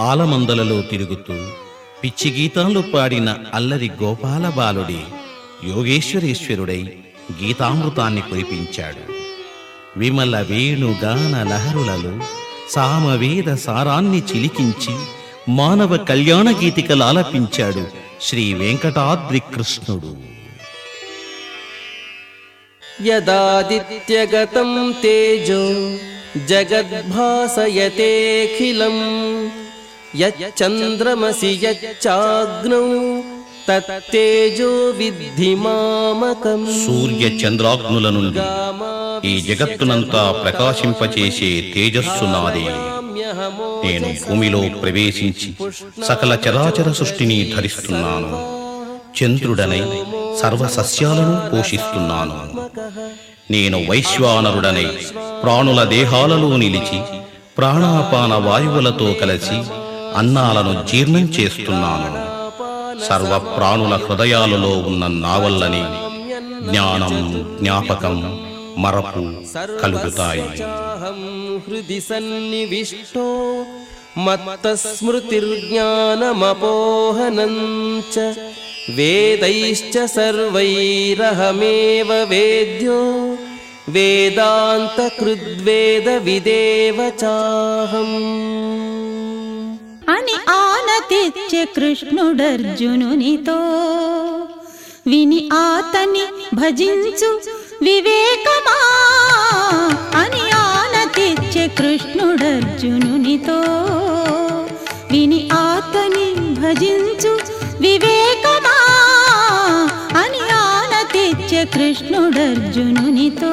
ఆలమందలలో తిరుగుతూ పిచ్చి గీతాలు పాడిన అల్లరి గోపాల బాలుడి యోగేశ్వరేశ్వరుడై గీతామృతాన్ని కురిపించాడు. విమల వేణుగాన లహరులలో సామవేద సారాన్ని చిలికించి మానవ కళ్యాణ గీతికలాలపించాడు శ్రీ వెంకటాద్రి కృష్ణుడు యదాదిత్యగతం తేజో జగద్భాసయతేఖిలం यच्चन्द्रमसि यच्चाग्नौ तत्तेजो विद्धि मामकम् సూర్య చంద్రాగ్నుల నుండి ఈ జగత్తునంతా ప్రకాశింపచేసే తేజస్సు నాదే నేను భూమిలో ప్రవేశించి సకల చరాచర సృష్టిని ధరిస్తున్నాను చంద్రుడనై సర్వ సస్యాలను పోషిస్తున్నాను నేను వైశ్వానరుడనై ప్రాణుల దేహాలలో నిలిచి ప్రాణాపాన వాయువులతో కలిసి అన్నాలను జీర్ణం చేస్తున్నాను. సర్వ ప్రాణుల హృదయాలలో ఉన్న నావల్లని జ్ఞానం జ్ఞాపకం మరపు కలుగుతాయి. హృది సన్నివిష్టో మత్తస్మృతిర్జ్ఞానమపోహనం చ వేదైశ్చ సర్వైరహమేవ వేద్యో వేదాంతకృద్వేద విదేవ చాహం అని ఆనతిచ్చే కృష్ణుడర్జునునితో. విని ఆతని భజించు వివేకమా అని ఆనతిచ్చే కృష్ణుడర్జునునితో. విని ఆతని భజించు వివేకమా అని ఆనతిచ్చే కృష్ణుడర్జునునితో.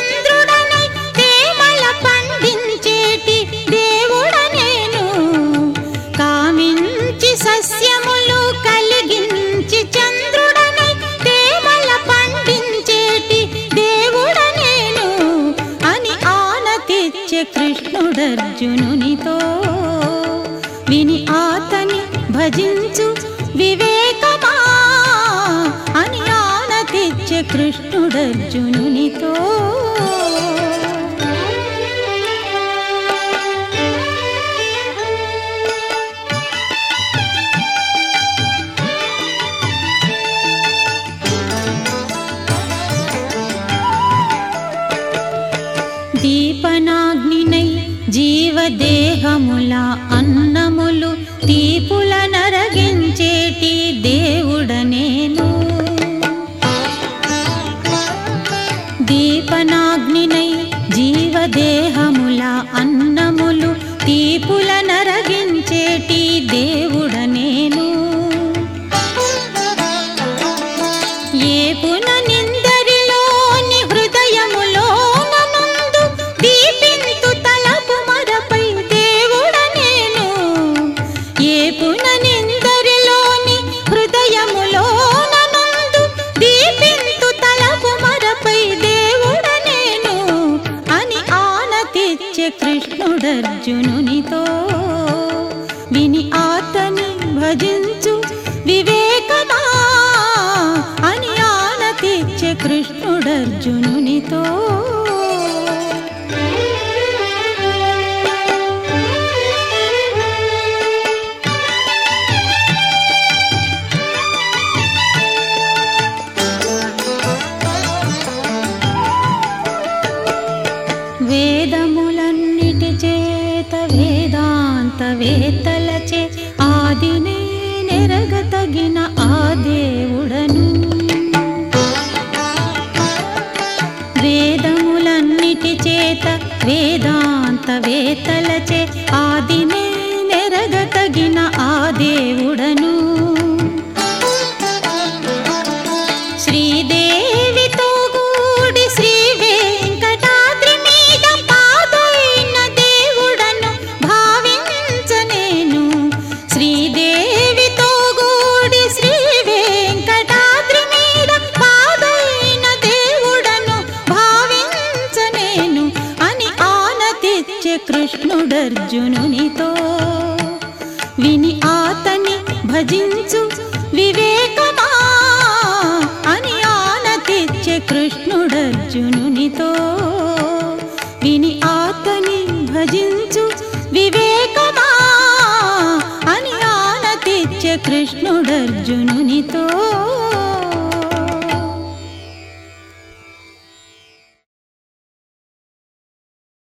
అర్జునునితో విని ఆతని భజించు వివేకమా అని ఆనతిచ్చే కృష్ణుడర్జునునితో. దీపనాగ్నినై జీవదేహముల అన్నములు తీపుల నరగించేటి దేవుడ నేను దీపనాగ్నినై జీవదేహముల అన్నములు తీపుల కృష్ణుడర్జునునితో విని ఆతని భజించు వివేకమా అని ఆనతిచ్చే కృష్ణుడర్జునునితో. వేదము వేత్తలచే ఆదినే నెరగతగిన ఆ దేవుడను. వేదములన్నిటి చేత వేదాంత వేత్తలచే ఆదినే నెరగతగిన ఆ దేవుడను. కృష్ణుడర్జునునితో విని ఆతని భజించు వివేకమా అని ఆన తెచ్చే కృష్ణుడర్జునునితో విని ఆతని భజించు వివేకమా అని ఆన తెచ్చే కృష్ణుడర్జునునితో